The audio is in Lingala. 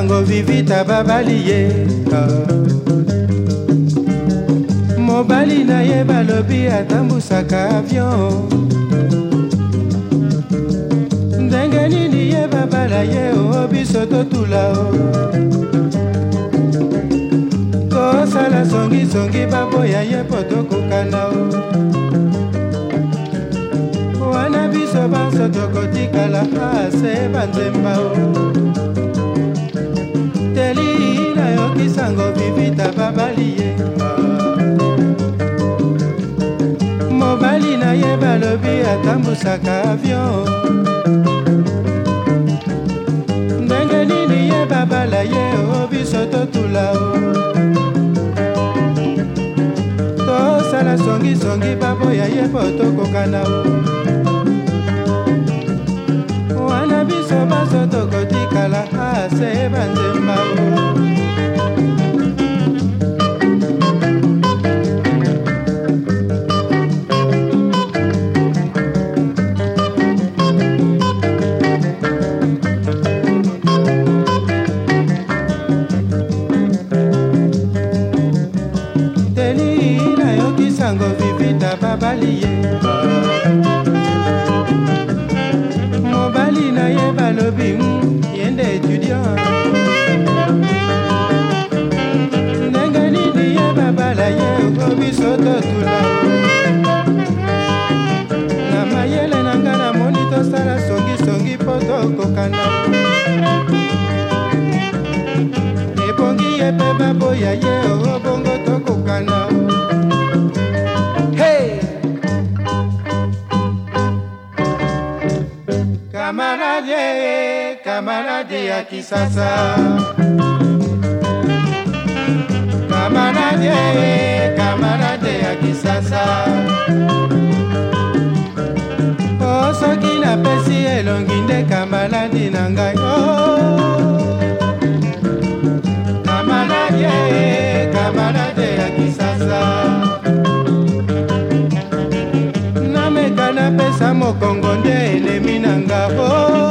yango vivita babali ye mobali na ye balobi atambusaka avion ndenge nini ye babala ye o oh, biso totula o oh. kosala songisongi baboya ye mpo tokokana o oh. wana biso banso tokotikala ase ah, banzemba o mobali na ye balobi atambusaka avio ndenge nini ye babala ye o oh, biso totula o oh. tosala songisongi baboya ye mpo tokokana o oh. wana biso baso tokotikala ase ah, banzemba o yango bibita babali ye mobali na ye balobi hmm, ye nde etudio ndenge nini ye babala ye ko biso totula na mayele na nga namoni tosala songisongi mpo tokokana ebongi ye mpe baboya ye obongo tokokana kamalade ya kisasa kamalade kamalade ya kisasa o oh, soki napesi elongi nde kamaladi na ngai o oh. kamalade kamalade ya kisasa nameka napesa mokongo nde elemi na ngao oh.